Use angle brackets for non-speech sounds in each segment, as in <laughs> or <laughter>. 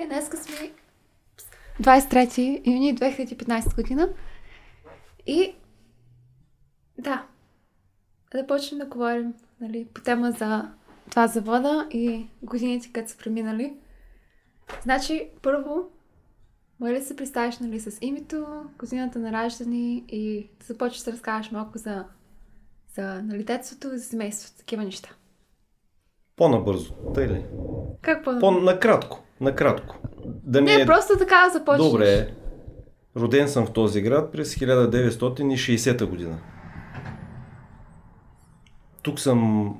Е, днеска сме 23 юни 2015 година. И да, да почнем да говорим нали, по тема за това завода и годините, като са преминали. Значи, първо, може ли да се представиш нали, с името, годината на раждане и да започнеш да разкажеш малко за, за нали, детството и за семейството, такива неща. По-набързо, тъй ли? Как по По-накратко, накратко. Да не, не е... просто така да започнеш. Добре. Роден съм в този град през 1960 година. Тук съм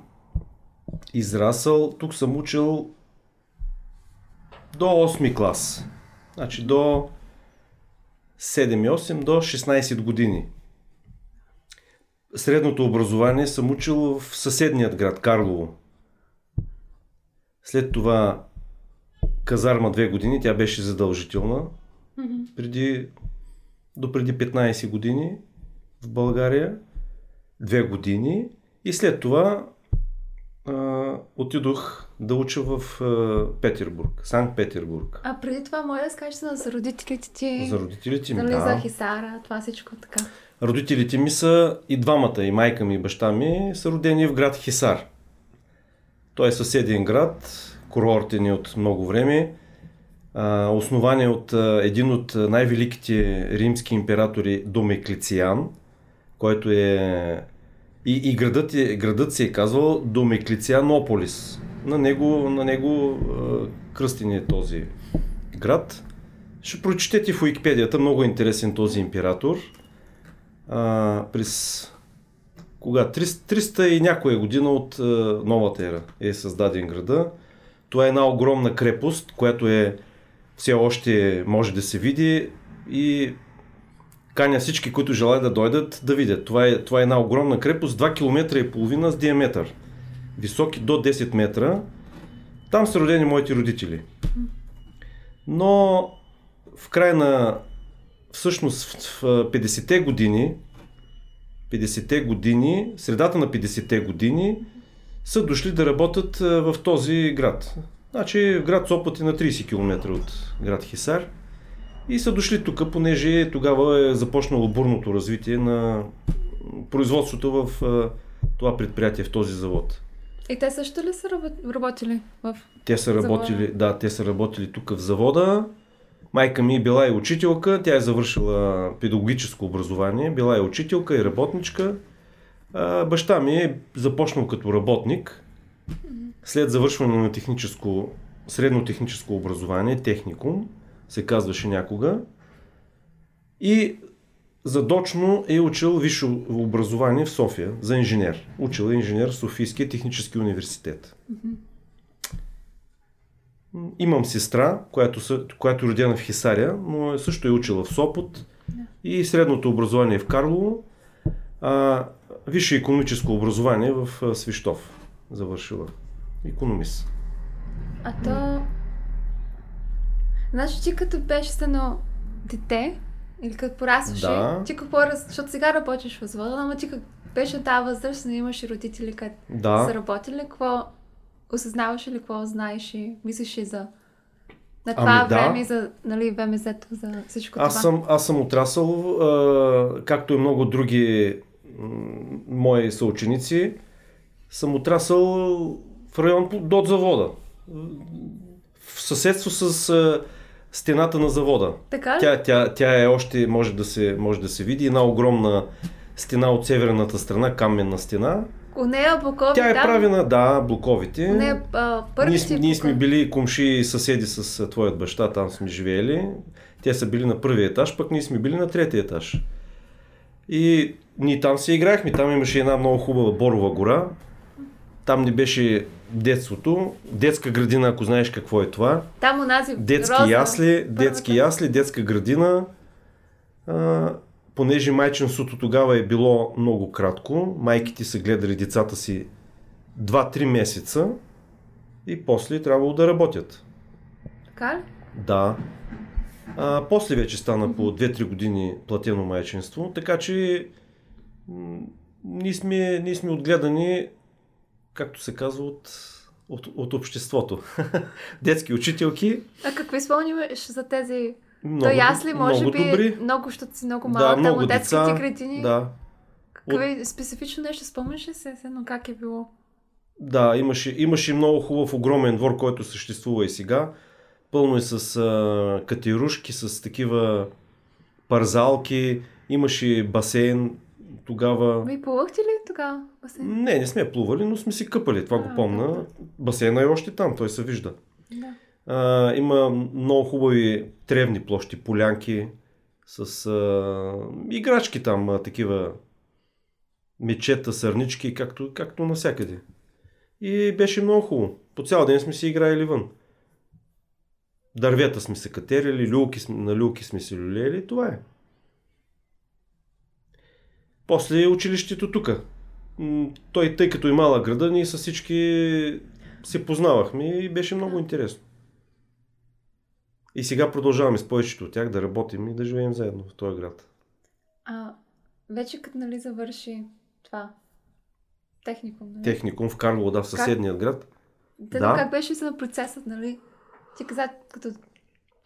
израсъл, тук съм учил до 8 клас. Значи до 7-8 до 16 години. Средното образование съм учил в съседният град Карлово. След това казарма две години, тя беше задължителна. Mm-hmm. Преди, до преди 15 години в България. Две години. И след това а, отидох да уча в а, Петербург, Санкт Петербург. А преди това, моля да скажеш за родителите ти. За родителите ми, нали, да. За Хисара, това всичко така. Родителите ми са и двамата, и майка ми, и баща ми, са родени в град Хисар. Той е съседен град, курортен е от много време. А, основан е от един от най-великите римски императори Домеклициан, който е и, и градът, е, градът се е казвал Домеклицианополис. На него, на него кръстен е този град. Ще прочетете в Уикипедията, много интересен този император. А, през кога? 300, 300 и някоя година от а, новата ера е създаден града. Това е една огромна крепост, която е все още може да се види и каня всички, които желаят да дойдат да видят. Това е, това е една огромна крепост, 2 км и половина с диаметър. Високи до 10 метра. Там са родени моите родители. Но в край на всъщност в 50-те години 50-те години, средата на 50-те години са дошли да работят в този град. Значи град Сопот е на 30 км от град Хисар. И са дошли тук, понеже тогава е започнало бурното развитие на производството в това предприятие, в този завод. И те също ли са работили в Те са работили, завода? да, те са работили тук в завода. Майка ми е била и учителка, тя е завършила педагогическо образование, била е учителка и работничка. А, баща ми е започнал като работник. След завършване на техническо, средно техническо образование, техникум, се казваше някога. И задочно е учил висше образование в София за инженер. Учил е инженер в Софийския технически университет. Имам сестра, която, която е родена в Хисария, но също е учила в Сопот и средното образование в Карлово. А, висше економическо образование в Свищов завършила. Економист. А то Значи ти като беше едно дете, или като порастваше, да. ти какво раз... Защото сега работиш в завода, ама ти как беше тази възраст, не имаш родители, като да. са работили, какво осъзнаваш ли, какво знаеш и мислиш и за на това ами, време да. и за нали, ВМЗ-то, за всичко аз това? Съм, аз съм отрасъл, а, както и много други мои съученици, съм отрасъл в район до завода. В съседство с а, стената на завода. Така ли? Тя, тя, тя е още, може да, се, може да се види, една огромна стена от северната страна, каменна стена. У нея блокови Тя е там? правена, да, блоковите. У нея, а, ние, сме, ние сме били комши и съседи с твоят баща, там сме живеели. Те са били на първия етаж, пък ние сме били на третия етаж. И ние там се играехме, там имаше една много хубава борова гора. Там ни беше детството, детска градина, ако знаеш какво е това. Там унази Детски роза, ясли, детски ясли, детска градина. А, понеже майчинството тогава е било много кратко, майките са гледали децата си 2-3 месеца и после трябвало да работят. Така ли? Да. А, после вече стана по 2-3 години платено майчинство, така че ние сме, ние сме отгледани както се казва, от, от, от обществото. <laughs> Детски учителки. А какви спомнимаш за тези... Много, То ясли, може много би, добри. много, защото си много Да, малък, там много от детските деца. градини. Да, Какви специфично нещо спомняш ли се, но как е било? Да, имаше, имаше много хубав огромен двор, който съществува и сега. Пълно е с а, катерушки, с такива парзалки. Имаше басейн тогава. Вие плувахте ли тогава? басейн? Не, не сме плували, но сме си къпали. Това А, го помна. Басейна е още там, той се вижда. Да. А, има много хубави тревни площи, полянки с а, играчки там, а, такива мечета, сърнички, както, както навсякъде. И беше много хубаво. По цял ден сме си играели вън. Дървета сме се катерили, люлки, на люлки сме се люлели, това е. После училището тук. Той, тъй като и мала града, ние с всички се познавахме и беше много интересно. И сега продължаваме с повечето от тях да работим и да живеем заедно в този град. А, вече като нали завърши това техникум, нали? Техникум в Карлово, да, в съседният град. Те, Да. Как беше се на процесът, нали? Ти каза, като...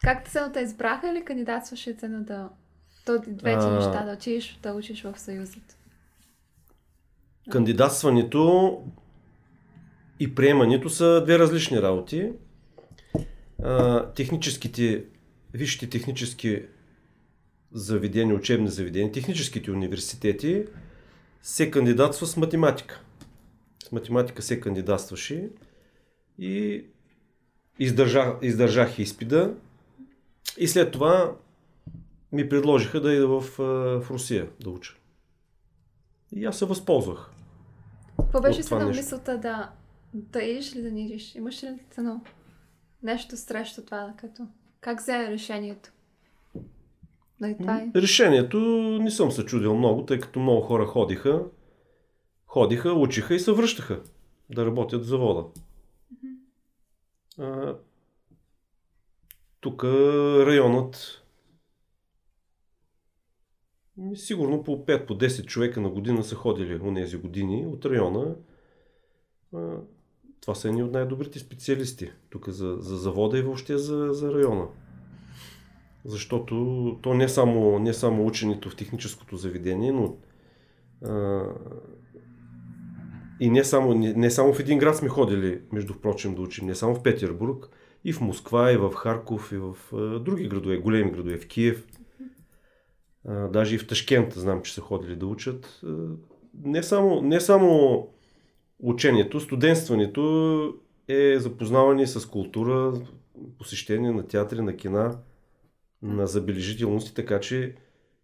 Как цената избраха или кандидатстваше цената? То двете А. неща, да учиш, да учиш в Съюзът. Кандидатстването и приемането са две различни работи. А, техническите, висшите технически заведения, учебни заведения, техническите университети се кандидатства с математика. С математика се кандидатстваше и издържах, издържах изпида и след това ми предложиха да ида в, в Русия да уча. И аз се възползвах. Какво беше се на мисълта да, да идиш ли да не идиш? Имаш ли цено нещо срещу това, като как взе решението? Нали, това е. Решението не съм се чудил много, тъй като много хора ходиха, ходиха, учиха и се връщаха да работят в завода. А, тук районът сигурно по 5 по 10 човека на година са ходили у нези години от района. Това са едни от най-добрите специалисти тук за, за завода и въобще за, за района. Защото то не само, не само ученето в техническото заведение, но а, и не само, не, не само в един град сме ходили, между впрочем, да учим, не само в Петербург, и в Москва, и в Харков, и в а, други градове, големи градове, в Киев. Даже и в Ташкент знам, че са ходили да учат. Не, само, не само учението, студентстването е запознаване с култура, посещение на театри, на кина, на забележителности, така че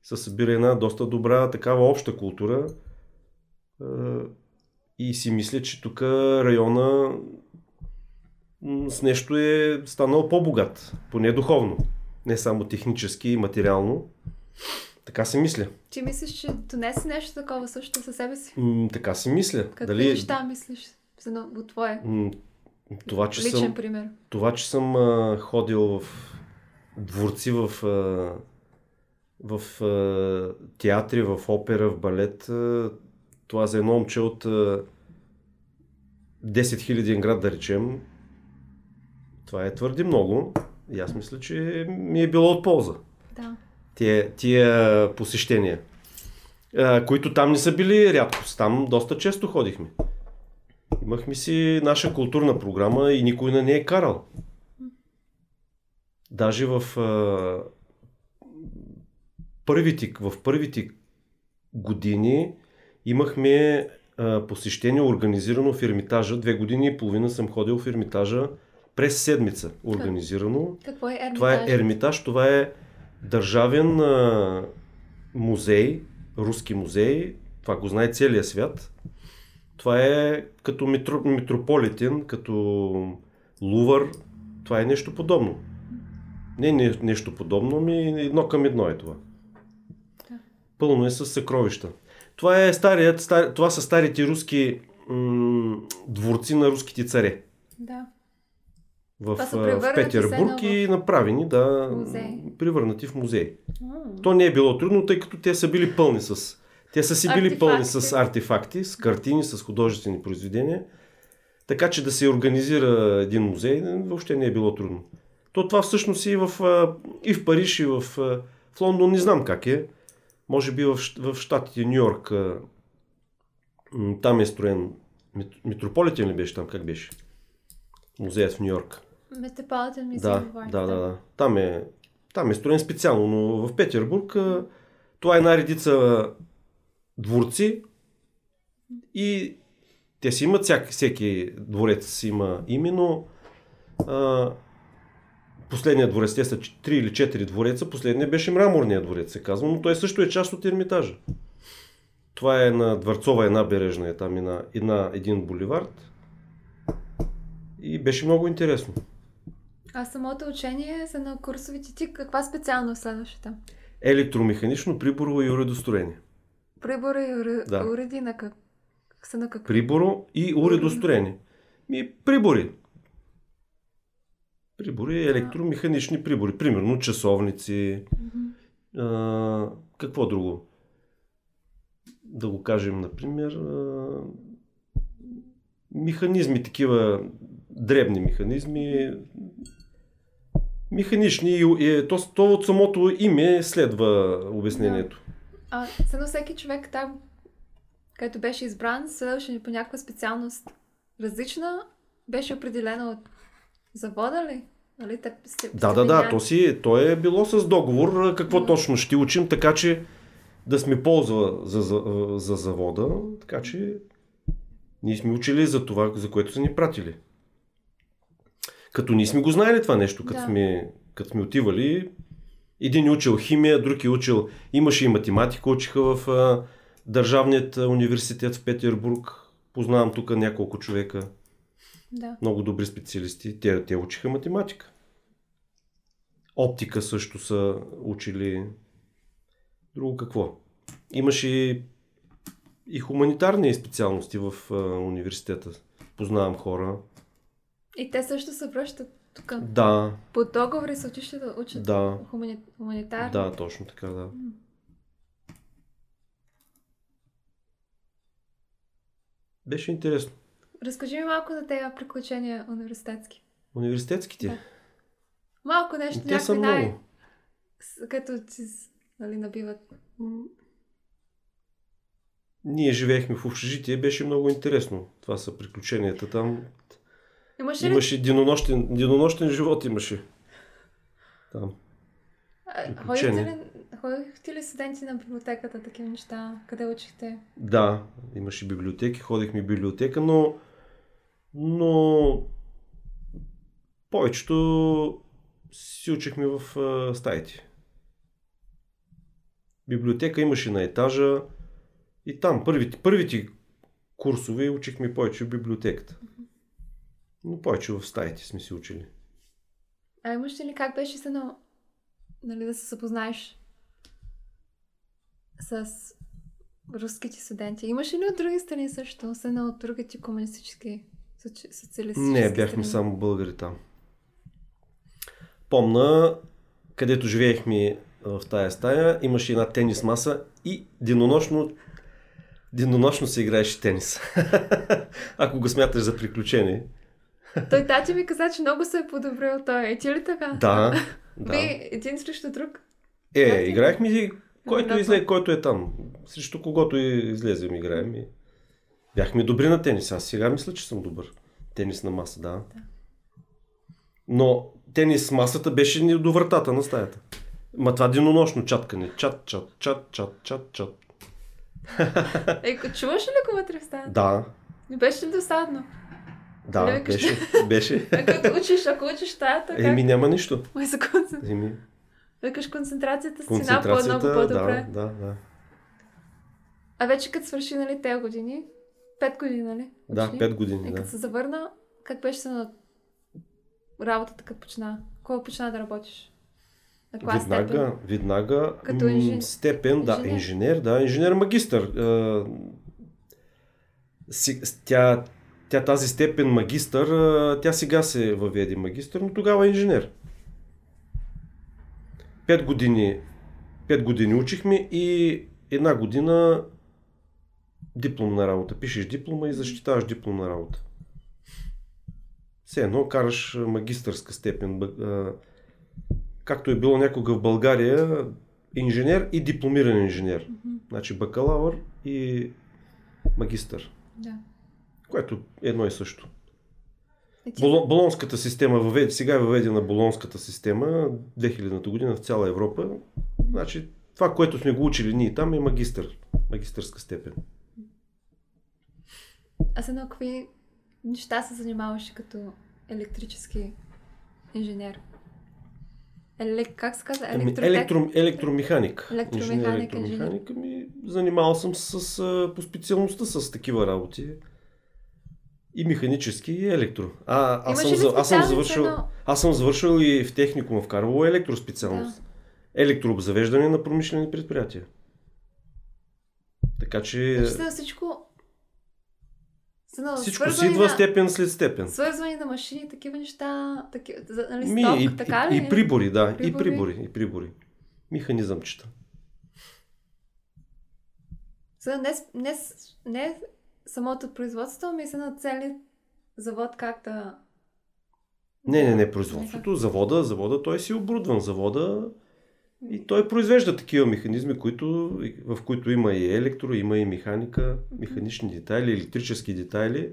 се събира една доста добра такава обща култура. И си мисля, че тук района с нещо е станал по-богат, поне духовно, не само технически и материално. Така си мисля. Ти мислиш, че донесе нещо такова също със себе си? М, Така си мисля. Какви неща мислиш за от твое м, Това, че личен съм, пример? това, че съм а, ходил в дворци, в, а, в а, театри, в опера, в балет, а, това за едно момче от а, 10 000 град, да речем, това е твърде много. И аз мисля, че ми е било от полза Да. Тия, тия посещения, а, които там не са били рядкост. Там доста често ходихме. Имахме си наша културна програма и никой не ни е карал. Даже в, а, първите, в първите години имахме а, посещение организирано в Ермитажа. Две години и половина съм ходил в Ермитажа през седмица организирано. Какво е ермитаж? Това е Ермитаж, това е държавен а, музей, руски музей, това го знае целият свят. Това е като метро, метрополитен, като Лувър, това е нещо подобно. Не, не нещо подобно, ми едно към едно е това. Пълно е с съкровища. Това, е старият, стар, това са старите руски м- дворци на руските царе Да. В, в Петербург и направени, да, музей. превърнати в музей. М. То не е било трудно, тъй като те са били пълни с... Те са си били Артефакти. пълни с артефакти, с картини, с художествени произведения. Така че да се организира един музей въобще не е било трудно. То това всъщност и в, и в Париж, и в, в Лондон не знам как е. Може би в, в щатите Нью Йорк там е строен Митрополитен ли беше там? Как беше? Музеят в Нью Йорк. Метрополитен ми Да, да, да, да. Там е, там е строен специално, но в Петербург това е една редица дворци и те си имат, всяк, всеки дворец си има име, но а, последният дворец, те са 3 или 4 двореца, последният беше мраморният дворец, се казва, но той също е част от Ермитажа. Това е на Дворцова една бережна, е там една, една, един боливард. И беше много интересно. А самото учение са на курсовите ти. Каква специалност следваше там? Електромеханично приборово и уредостроение. Прибора и уре... Да. уреди на как? Са на какво? Приборо и уредостроение. Ми, прибори. Прибори, електромеханични прибори. Примерно часовници. Мгм. А, какво друго? Да го кажем, например, а, механизми, такива дребни механизми, механични, и- и то, то от самото име следва обяснението. А, съдно всеки човек там, който беше избран, следваше по някаква специалност различна, беше определена от завода ли? Нали? Те, сте, Да, да, да, видяли? то, си, то е било с договор какво Да. точно ще учим, така че да сме ползва за, за, за завода, така че ние сме учили за това, за което са ни пратили. Като ние сме го знаели това нещо, като, Да. сме, като сме отивали, един е учил химия, друг е учил, имаше и математика, учиха в а, Държавният университет в Петербург. Познавам тук няколко човека, Да. много добри специалисти. Те, те учиха математика. Оптика също са учили. Друго какво? Имаше и, и хуманитарни специалности в а, университета. Познавам хора. И те също се връщат тук. Да, По договори се учиш да учат да, хумани... хуманитарно. да, точно така, да. Беше интересно. Разкажи ми малко за тези приключения университетски. Университетските? Да. Малко нещо, Те са най... много. с- Като с- нали, набиват. Ние живеехме в общежитие, беше много интересно. Това са приключенията там. Имаше ли Имаше денонощен, денонощен живот имаше. Там. А, Ходихте ли, ходихте ли студенти на библиотеката, такива неща? Къде учихте? Да, имаше библиотеки, ходихме в библиотека, но, но повечето си учихме в а, стаите. Библиотека имаше на етажа и там първите, първите курсове учихме повече в библиотеката. Но повече в стаите сме си учили. А имаш ли как беше се на... Нали, да се запознаеш с руските студенти? Имаше ли от други страни също? Се на от другите комунистически соци- социалистически Не, бяхме страни? само българи там. Помна, където живеехме в тая стая, имаше една тенис маса и денонощно, денонощно се играеше тенис. <laughs> Ако го смяташ за приключение. Той тати ми каза, че много се е подобрил той. Е ти ли така? Да, да. Ви един срещу друг? Е, играехме и който Да, излезе, който е там. Срещу когото и излезем играем. И... Бяхме добри на тенис. Аз сега мисля, че съм добър. Тенис на маса, да. Но тенис масата беше до вратата на стаята. Ма това денонощно чаткане. Чат, чат, чат, чат, чат, чат. Е, чуваш ли го вътре в стаята? Да, Не беше ли досадно? Да, Не викаш. беше. беше. <laughs> А като учиш, ако учиш стаята, как? Еми няма нищо. Май за концентрация. Еми, Викаш концентрацията си концентрацията, по-много по-добре. да, да, да. А вече като свърши, нали, тези години, пет години, нали? Да, Учени? 5 години, И да. като се завърна, как беше на работата, като почна? Кога почна да работиш? На каква Веднага, степен? веднага. Като инжен- Степен, да, инженер. инженер, да, инженер-магистър. Си- Тя, тя тази степен магистър, тя сега се въведе магистър, но тогава е инженер. Пет години, пет години учихме и една година дипломна работа. Пишеш диплома и защитаваш дипломна работа. Все едно караш магистърска степен. Както е било някога в България, инженер и дипломиран инженер. Mm-hmm. Значи бакалавър и магистър. Да. Което е едно и също. Е, Бол, болонската система, въвед, сега е въведена болонската система 2000-та година в цяла Европа. Значи това, което сме го учили ние там е магистър, магистърска степен. А за какви неща се занимаваше като електрически инженер? Еле, как се казва? Ами, Електротек... Електро, електромеханик. Електромеханик, електромеханик. Ми, занимавал съм с, по специалността с такива работи. И механически, и електро. А, аз, съм, аз, съм завършил, едно... аз съм завършил и в техникум в Карлово електроспециалност. Да. Електрообзавеждане на промишлени предприятия. Така че... Значи всичко Съно, Всичко си идва на... степен след степен. Свързване на машини, такива неща, таки, нали, Ми, сток, и, така и, ли? И прибори, да, прибори. и прибори, и прибори. Механизъмчета. За не, не, не самото производство, ами са на цели завод как да... Не, не, не, производството, завода, завода, той си е оборудван. Завода и той произвежда такива механизми, които, в които има и електро, има и механика, механични детайли, електрически детайли.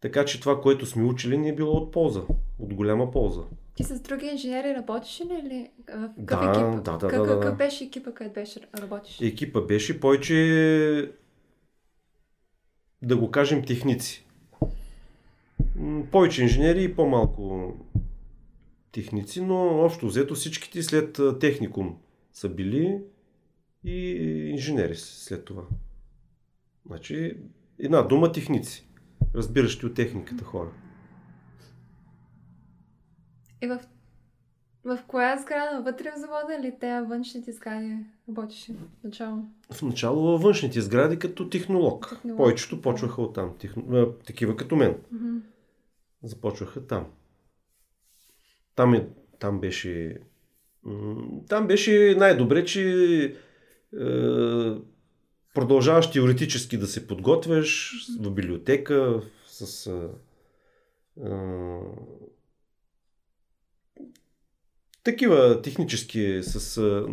Така че това, което сме учили, ни е било от полза, от голяма полза. Ти с други инженери работиш ли? Или в какъв да, екип? Да, да, как, да, да. Какъв беше екипа, където беше работиш? Екипа беше повече, да го кажем, техници. Повече инженери и по-малко техници, но общо взето всичките след техникум са били и инженери след това. Значи, една дума техници, разбиращи от техниката хора. И в, в коя сграда? Вътре в завода или те външните сгради работеше в начало? В начало във външните сгради като технолог. технолог. Повечето почваха от там. Техно... Такива като мен. Mm-hmm. Започваха там. Там, е, там беше там беше най-добре, че е, продължаваш теоретически да се подготвяш в библиотека, с е, е, такива технически, с е,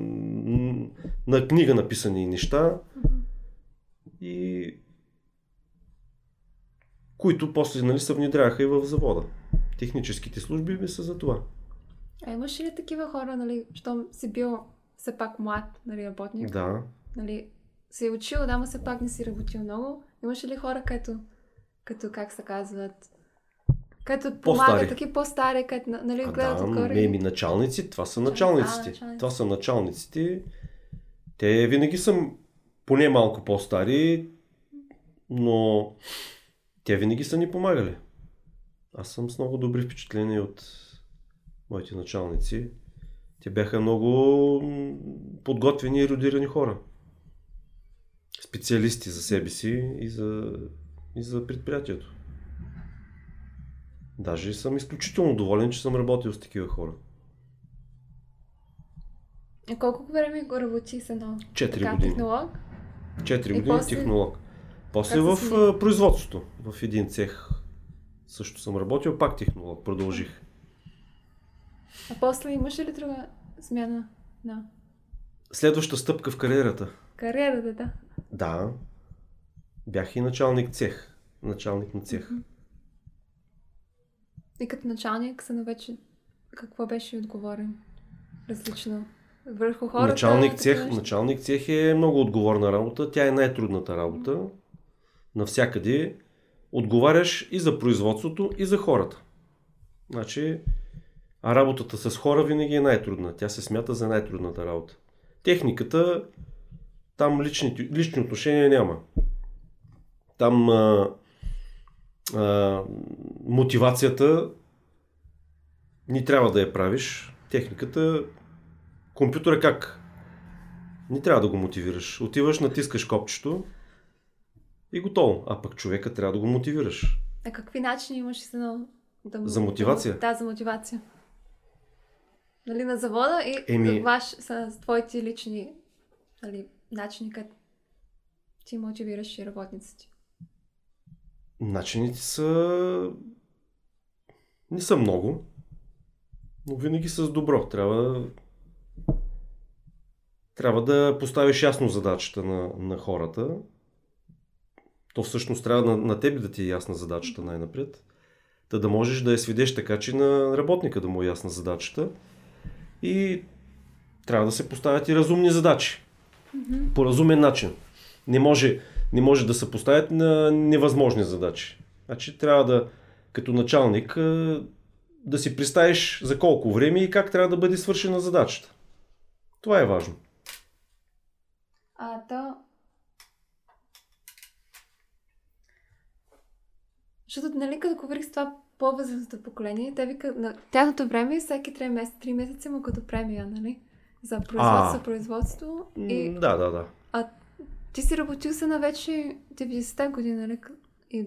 на книга написани неща и които после нали, се внедряха и в завода техническите служби ми са за това. А имаш ли такива хора, нали, щом си бил все пак млад, нали, работник? Да. Нали, си е учил, да, но все пак не си работил много. Имаш ли хора, като, като как се казват, като помагат, таки по-стари, като нали, а, гледат да, отгоре? ми началници, това са началниците. А, началници. Това са началниците. Те винаги са поне малко по-стари, но те винаги са ни помагали. Аз съм с много добри впечатления от моите началници. Те бяха много подготвени и родирани хора. Специалисти за себе си и за, и за предприятието. Даже съм изключително доволен, че съм работил с такива хора. А колко време го работи с едно? Четири години. технолог? Четири години после... технолог. После в производството, в един цех също съм работил, пак технолог, продължих. А после имаш ли друга смяна на... Следваща стъпка в кариерата. Кариерата, да. Да. Бях и началник цех. Началник на цех. И като началник са вече какво беше отговорен? Различно. Върху хората. Началник цех, началник цех е много отговорна работа. Тя е най-трудната работа. Навсякъде отговаряш и за производството, и за хората. Значи, а работата с хора винаги е най-трудна. Тя се смята за най-трудната работа. Техниката, там лични, лични отношения няма. Там а, а, мотивацията ни трябва да я правиш. Техниката, компютъра как? Не трябва да го мотивираш. Отиваш, натискаш копчето, и готово. А пък човека трябва да го мотивираш. А какви начини имаш за, да, за мотивация? Да, за мотивация. Нали, на завода и Еми... ваш с твоите лични нали, начини, като ти мотивираш и работниците. Начините са Не са много, но винаги с добро. Трябва, трябва да поставиш ясно задачата на, на хората. То всъщност трябва на, на теб да ти е ясна задачата най-напред. Та да можеш да я сведеш така, че на работника да му е ясна задачата. И трябва да се поставят и разумни задачи. Mm-hmm. По разумен начин. Не може, не може да се поставят на невъзможни задачи. Значи трябва да, като началник, да си представиш за колко време и как трябва да бъде свършена задачата. Това е важно. А, то... Защото, нали, като говорих с това по-възрастното поколение, те вика, на тяхното време всеки 3 месеца, 3 месеца му като премия, нали? За производство, а, производство. И... Да, да, да. А ти си работил се на вече 90-та година, нали? И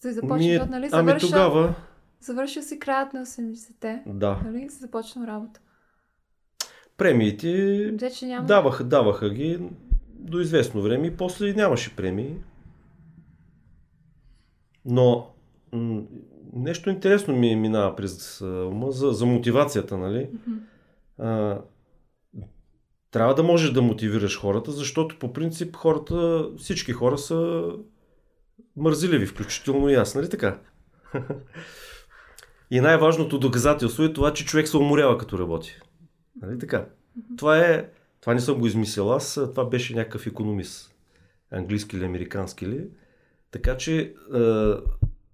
се започна, Ми, нали? Завършил, ами тогава... Завършил си краят на 80-те. Да. Нали? Се започна работа. Премиите Вече няма. даваха, даваха ги до известно време и после нямаше премии. Но м- нещо интересно ми минава през ума за, за мотивацията, нали? Mm-hmm. А, трябва да можеш да мотивираш хората, защото по принцип хората, всички хора са мързеливи, включително и аз, нали така? <laughs> и най-важното доказателство е това, че човек се уморява като работи. Нали така? Това е, това не съм го измислил аз, това беше някакъв економист. Английски или американски ли. Така че е,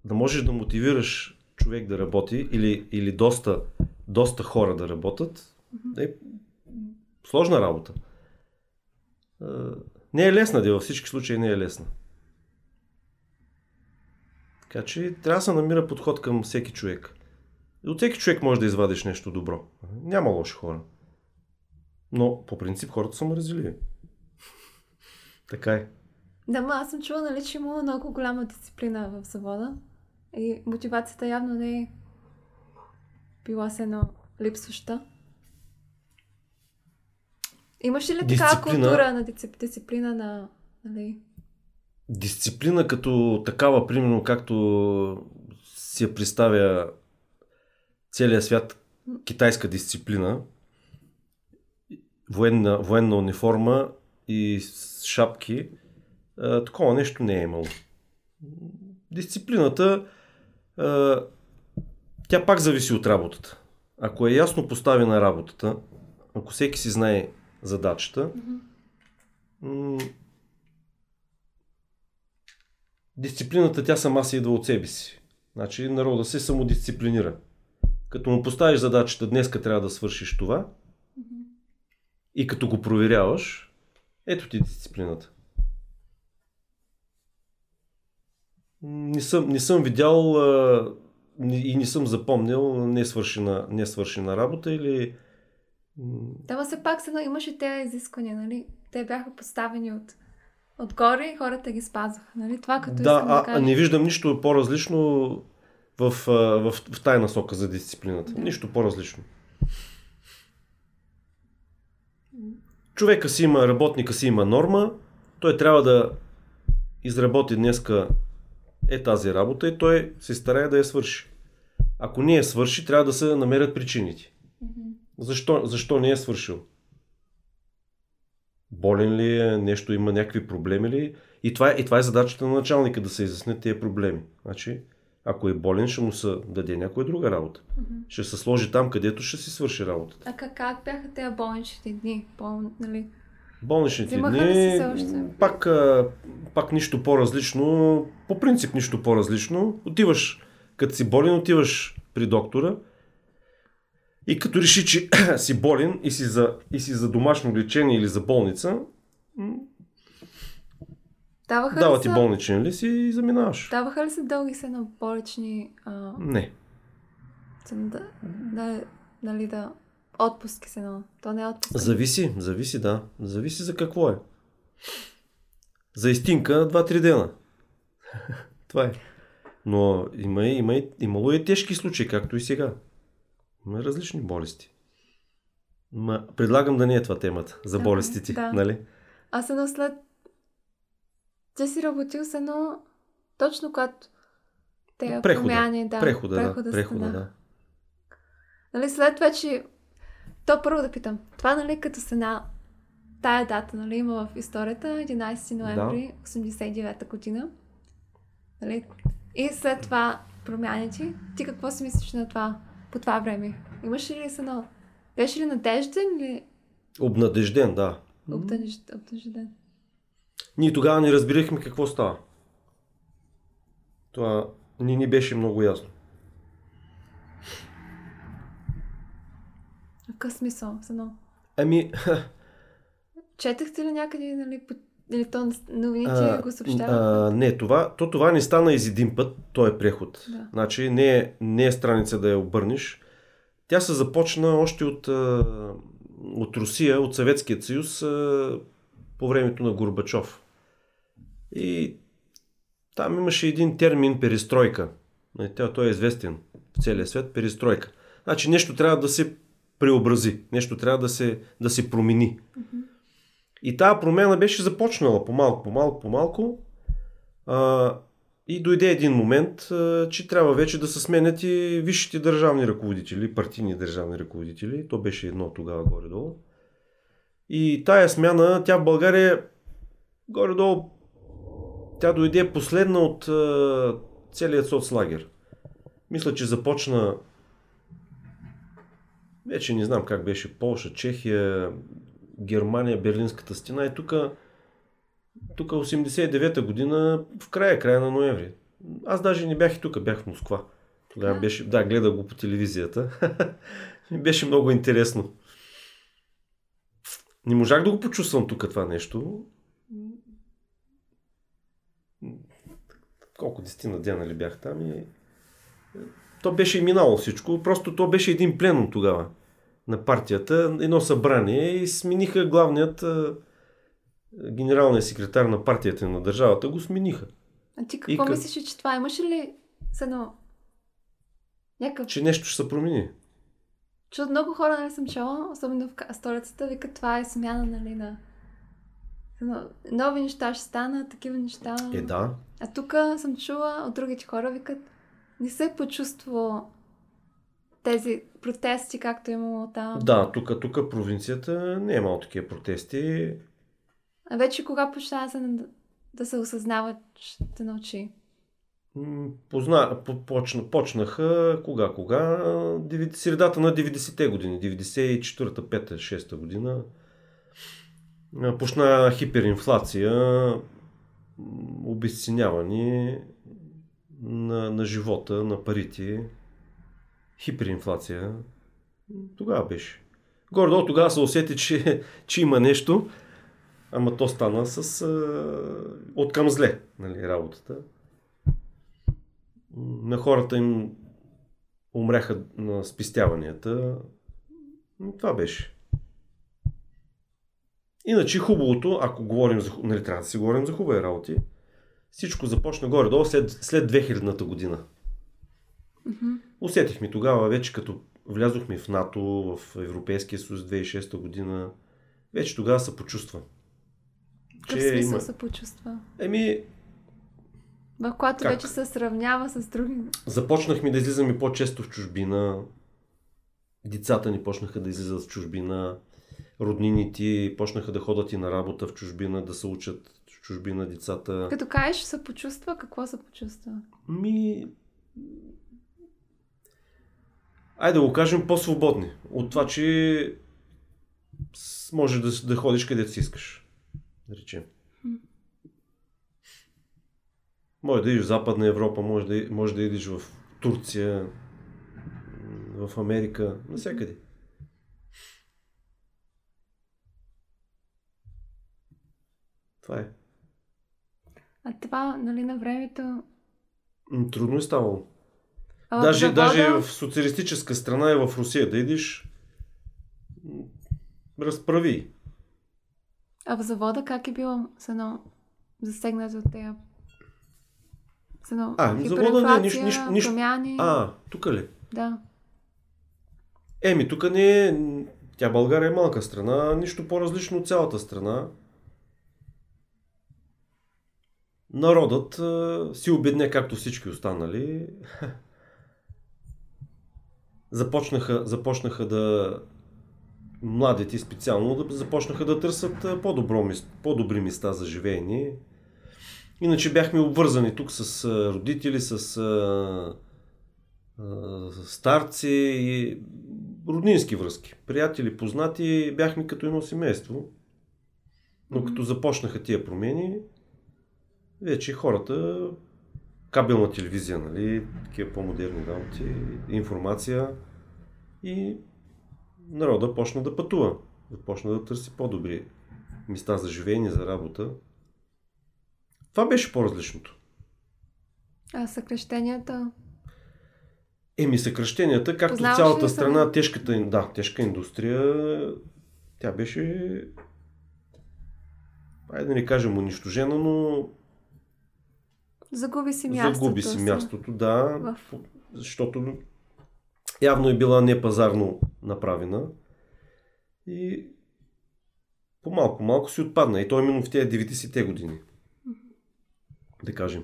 да можеш да мотивираш човек да работи или, или доста, доста хора да работят, е сложна работа. Не е лесна, де във всички случаи не е лесна. Така че трябва да се намира подход към всеки човек. И от всеки човек може да извадиш нещо добро. Няма лоши хора. Но по принцип хората са мразили. така е. Да, ма аз съм чула, нали, че има много голяма дисциплина в завода. И мотивацията явно не е била се едно липсваща. Имаш ли дисциплина... такава култура на дисциплина на... Нали? Дисциплина като такава, примерно, както си я представя целият свят, китайска дисциплина, военна, военна униформа и шапки, а, такова нещо не е имало. Дисциплината, а, тя пак зависи от работата. Ако е ясно поставена работата, ако всеки си знае задачата, mm-hmm. дисциплината тя сама си идва от себе си. Значи народа се самодисциплинира. Като му поставиш задачата, днеска трябва да свършиш това, и като го проверяваш, ето ти дисциплината. Не съм, не съм видял а, и не съм запомнил не свършена, не свършена работа или... Да, все пак имаше тези изисквания, нали? Те бяха поставени от отгоре и хората ги спазваха, нали? Това като да, а, да кажа... не виждам нищо по-различно в, в, в, в тая насока за дисциплината. Да. Нищо по-различно. човека си има, работника си има норма, той трябва да изработи днеска е тази работа и той се старае да я свърши. Ако не я свърши, трябва да се намерят причините. Защо, защо не е свършил? Болен ли е, нещо има някакви проблеми ли? И това, е, и това е задачата на началника да се изяснят тези проблеми. Значи, ако е болен, ще му се даде някоя друга работа. Mm-hmm. Ще се сложи там, където ще си свърши работата. А как, как бяха тези болничните дни? Бол, нали? Болничните дни, пак, пак нищо по-различно, по принцип нищо по-различно. Отиваш, като си болен, отиваш при доктора и като реши, че <clears throat> си болен и си, за, и си за домашно лечение или за болница, Даваха Дава ти са... болничен ли си и заминаваш. Даваха ли се дълги се на болнични... А... Не. Да, да, нали да... Отпуски се, но то не е отпуск. Зависи, зависи, да. Зависи за какво е. За истинка 2-3 дена. <laughs> Това е. Но има, има, имало и тежки случаи, както и сега. Има различни болести. Ма, предлагам да не е това темата за болестите, да. нали? Аз едно след ти си работил с едно, точно когато те Прехода. промяни, да. прехода, прехода да. Прехода, да. Нали, след вече... То първо да питам. Това, нали, като се на тая дата, нали, има в историята, 11 ноември 89 година. Нали? И след това промяните. Ти какво си мислиш на това, по това време? Имаш ли се едно... Беше ли надежден или Обнадежден, да. обнадежд- обнадежден? Ние тогава не разбирахме какво става. Това ни ни беше много ясно. Какъв смисъл? С едно. Ами, <laughs> Четахте ли някъде, нали, по... или то новините а, го съобщаваха? а, не, това, то това не стана из един път, то е преход. Да. Значи не е, не е страница да я обърнеш. Тя се започна още от, от Русия, от Съветския съюз по времето на Горбачов. И там имаше един термин перестройка. Нали, тя- Той е известен в целия свет. Перестройка. Значи нещо трябва да се преобрази, нещо трябва да се, да се промени. И тази промяна беше започнала по-малко, по-малко, по-малко. А, и дойде един момент, а, че трябва вече да се сменят и висшите държавни ръководители, партийни държавни ръководители. То беше едно тогава горе-долу. И тая смяна, тя в България горе-долу, тя дойде последна от а, целият соцлагер. Мисля, че започна вече не знам как беше Полша, Чехия, Германия, Берлинската стена и тук тук 89-та година, в края, края на ноември. Аз даже не бях и тук, бях в Москва. Тогава беше, да, гледах го по телевизията. <laughs> Беше много интересно. Не можах да го почувствам тук това нещо. Колко десетина дена ли бях там и... То беше и минало всичко. Просто то беше един пленум тогава на партията, едно събрание и смениха главният генералният секретар на партията и на държавата, го смениха. А ти И какво къ- мислиш, че това имаш ли с едно... Някакъв... Че нещо ще се промени. Че от много хора, нали, съм чела, особено в столицата, викат това е смяна, нали, на... едно- Нови неща ще станат, такива неща. Е, да. А тук съм чула от другите хора, викат, не се почувства тези протести, както е имало там. Да, тук, тук провинцията не е имало такива протести. А вече кога почна да се, да се осъзнават, ще научи. М, Позна, по- почна, почнаха кога, кога? Средата на 90-те години, 94-та, 5-та, 6-та година. Почна хиперинфлация, обесценяване на, на живота, на парите. Хиперинфлация. Тогава беше. Горе-долу тогава се усети, че, че има нещо, ама то стана с... А, от към зле, нали, работата на хората им умряха на спестяванията. Това беше. Иначе хубавото, ако говорим за, нали, трябва да си говорим за хубави работи, всичко започна горе-долу след, след 2000-та година. Мгм. Усетихме тогава вече като влязохме в НАТО, в Европейския съюз 2006 година, вече тогава се почувства. В какъв смисъл се почувства? Еми, В когато Как? вече се сравнява с други. Започнахме да излизаме по-често в чужбина. Децата ни почнаха да излизат в чужбина. Роднините почнаха да ходят и на работа в чужбина, да се учат в чужбина децата. Като кажеш се почувства, какво се почувства? Ми... Айде да го кажем по-свободни. От това, че може да, да ходиш където си искаш. Да речем. Може да идиш в Западна Европа, може да, може да идиш в Турция, в Америка, навсякъде. Това е. А това, нали, на времето... Трудно е ставало. А Даже, завода, даже в социалистическа страна и в Русия да идиш, разправи. А в завода как е било с едно засегнато от тея? С едно А, в завода не, хиперинфлация, нищо- нищо- нищо- промяни. А, тук ли? Да. Еми, тук не е... Тя България е малка страна, нищо по-различно от цялата страна. народът а, си обедня както всички останали. <laughs> започнаха, започнаха да младите специално да започнаха да търсят по-добро, по-добри места за живеене. Иначе бяхме обвързани тук с родители, с а, а, старци и роднински връзки. Приятели, познати, бяхме като едно семейство. Но като започнаха тия промени, вече хората, кабелна телевизия, нали, такива по-модерни работи, информация и народа почна да пътува. Започна да търси по-добри места за живеене, за работа. Това беше по-различното. А съкрещенията? Еми, съкръщенията, както Познаваш цялата страна, тежката, да, тежка индустрия, тя беше, айде да не кажем унищожена, но Загуби си мястото. Загуби си мястото, да, в... защото явно е била непазарно направена и по-малко-малко си отпадна. И то именно в тези 90-те години. Да кажем.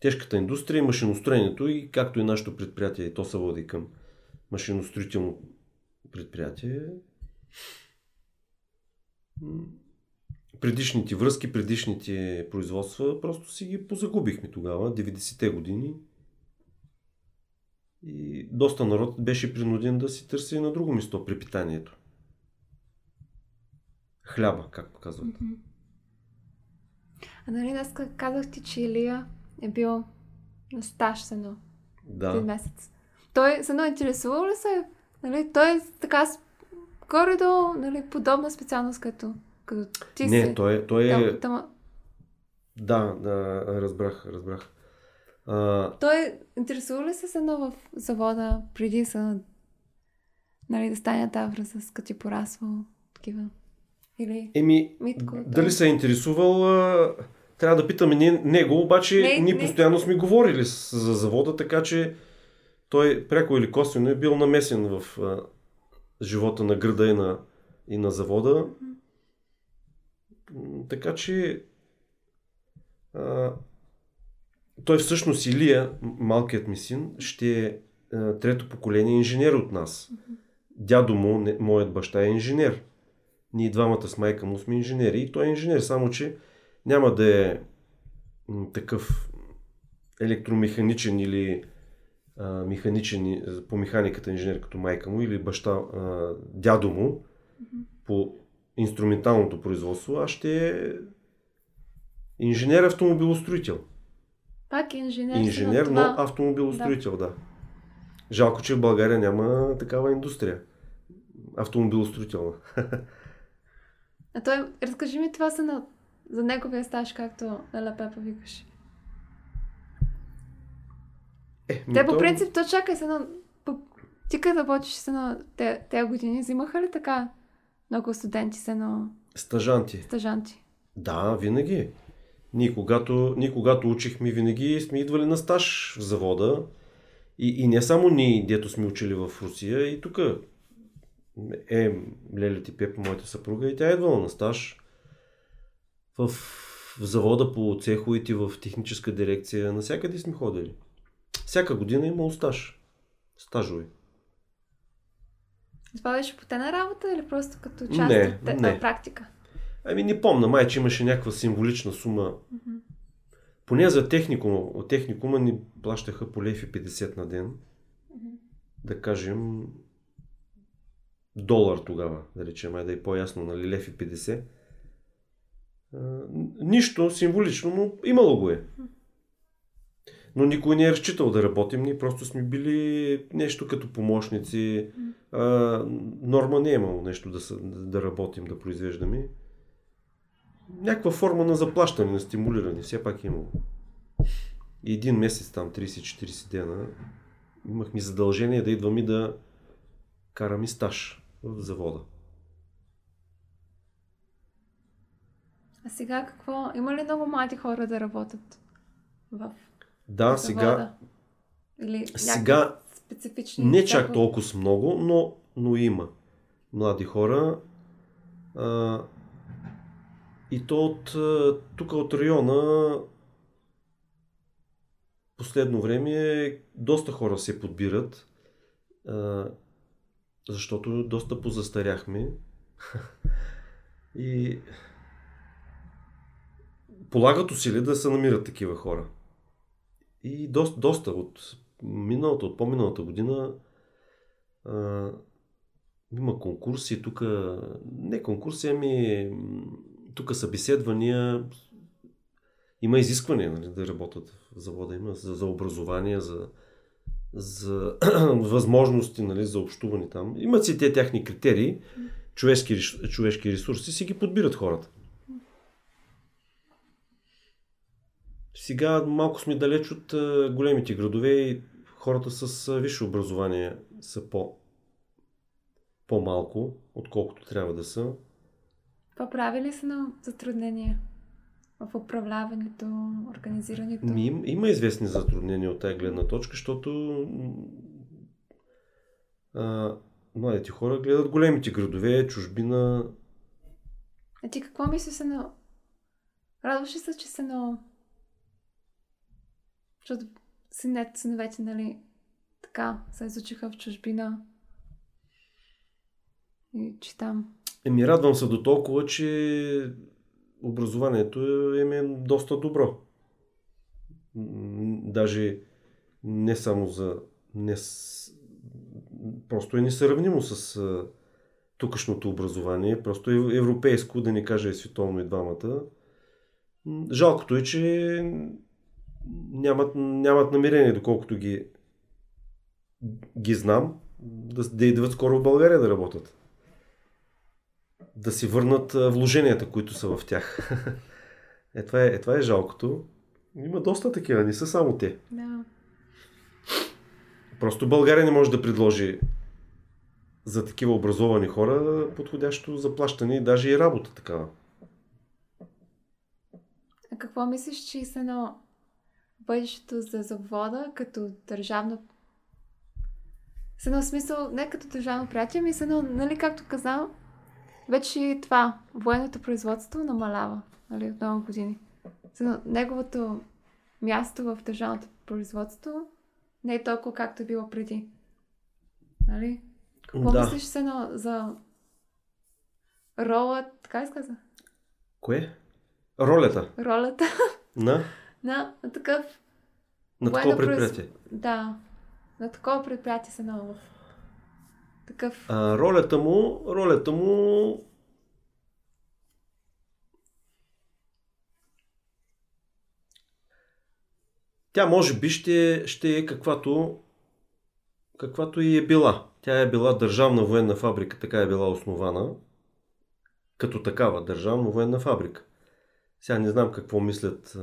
Тежката индустрия, машиностроението и както и нашето предприятие, то се води към машиностроително предприятие. Предишните връзки, предишните производства, просто си ги позагубихме тогава, 90-те години. И доста народ беше принуден да си търси на друго место препитанието. Хляба, както казват. Mm-hmm. А нали днес казах ти, че Илия е бил на стаж с едно. Да. Един месец. Той се едно интересувал ли се? Нали, той е така горе-долу нали, подобна специалност като, като ти Не, си. той, той е... Там, там... Да, да, разбрах, разбрах. А... Той интересува ли се с едно в завода преди са нали, да стане тази връзка, с като ти порасвал такива? Или Еми, Митко, дали се е интересувал, трябва да питаме него, обаче не, ние не. постоянно сме говорили за завода, така че той пряко или косвено е бил намесен в а, живота на града и на, и на завода. Mm-hmm. Така че а, той всъщност Илия, малкият ми син, ще е трето поколение инженер от нас. Дядо му, не, моят баща е инженер. Ние двамата с майка му сме инженери и той е инженер, само че няма да е такъв електромеханичен или а, механичен по механиката инженер като майка му или баща, а, дядо му по инструменталното производство, а ще е инженер автомобилостроител. Пак инженер. Инженер, но автомобилостроител, да. да. Жалко, че в България няма такава индустрия. Автомобилостроителна. А той, разкажи ми това на, за неговия стаж, както Ела Пепа викаш. Е, Те по принцип, то чакай се на... Ти като работиш се на тези години, взимаха ли така много студенти се на... Стажанти. Стажанти. Да, винаги. Ние когато, ние когато учихме, винаги сме идвали на стаж в завода. И, и не само ние, дето сме учили в Русия, и тук е Леля Типеп, моята съпруга, и тя е идвала на стаж в, в завода по цеховете, в техническа дирекция. Насякъде сме ходили. Всяка година има стаж. Стажове. Това беше потена работа или просто като част не, от не. практика? Ами не помна, май, че имаше някаква символична сума. Mm-hmm. Поне за техникума, от техникума ни плащаха по лев 50 на ден. Mm-hmm. Да кажем, долар тогава, да речем, да е по-ясно, нали, лев и 50. А, нищо символично, но имало го е. Но никой не е разчитал да работим, ние просто сме били нещо като помощници. А, норма не е имало нещо да, да работим, да произвеждаме. Някаква форма на заплащане, на стимулиране, все пак е имало. И един месец там, 30-40 дена, имахме задължение да идваме да караме стаж в завода. А сега какво? Има ли много млади хора да работят в Да, сега... Или сега специфични... Не чак толкова много, но, но има млади хора. А, и то от тук от района последно време доста хора се подбират, а, защото доста позастаряхме. <laughs> И полагат усилия да се намират такива хора. И доста, доста от миналата, от по-миналата година а, има конкурси, тук, не конкурси, ами тук събеседвания, има изисквания нали, да работят в завода, има за, за образование, за, за <clears throat> възможности нали, за общуване там. Имат си те тяхни критерии, човешки, човешки ресурси, си ги подбират хората. Сега малко сме далеч от големите градове и хората с висше образование са по, по-малко, отколкото трябва да са. Това прави ли се на затруднения в управляването, организирането? Има известни затруднения от тази гледна точка, защото а, младите хора гледат големите градове, чужбина. А ти какво мислиш се на... Радваш ли се, че се на... Защото синете, синовете, нали, така, се изучиха в чужбина. И че там... Еми, радвам се до толкова, че образованието им е доста добро. Даже не само за... Не, просто е несравнимо с тукашното образование, просто е европейско, да не кажа и световно и двамата. Жалкото е, че нямат, нямат намерение, доколкото ги, ги знам, да, да идват скоро в България да работят. Да си върнат вложенията, които са в тях. <laughs> Е, това е, е, това е жалкото. Има доста такива, не са само те. Да. Просто България не може да предложи за такива образовани хора подходящо заплащане и даже и работа такава. А какво мислиш, че са едно бъдещето за завода като държавно с едно смисъл, не като държавно приятие, ми с едно, нали, както казал, вече това, военното производство намалява, нали, от много години. С неговото място в държавното производство не е толкова както е било преди. Нали? Какво да. мислиш се едно за рола, така ли сказа? Кое? Ролята. Ролята. На? На, на такъв... На такова предприятие? Да. На такова предприятие се в такъв... А, ролята му, ролята му Тя може би ще, ще е каквато, каквато и е била. Тя е била държавна военна фабрика, така е била основана. Като такава държавна военна фабрика. Сега не знам какво мислят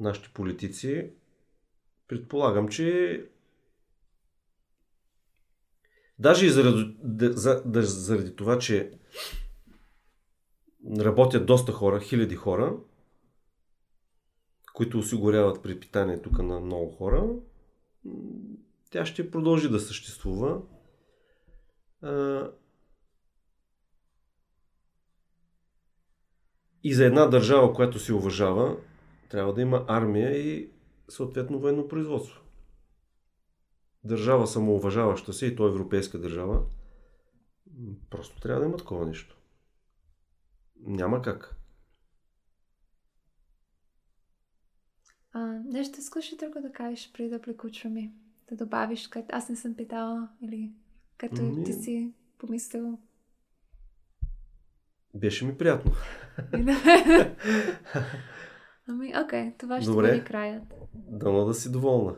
нашите политици, предполагам, че даже и заради, за, да, заради това, че работят доста хора, хиляди хора, които осигуряват препитание тук на много хора, тя ще продължи да съществува. И за една държава, която се уважава, трябва да има армия и съответно военно производство. Държава самоуважаваща се и то европейска държава, просто трябва да има такова нещо. Няма как. А, нещо искаш ли друго да кажеш преди да приключваме? Да добавиш, като аз не съм питала или като не. ти си помислил? Беше ми приятно. <laughs> Ами, окей, okay, това ще Добре. бъде краят. Дано да си доволна.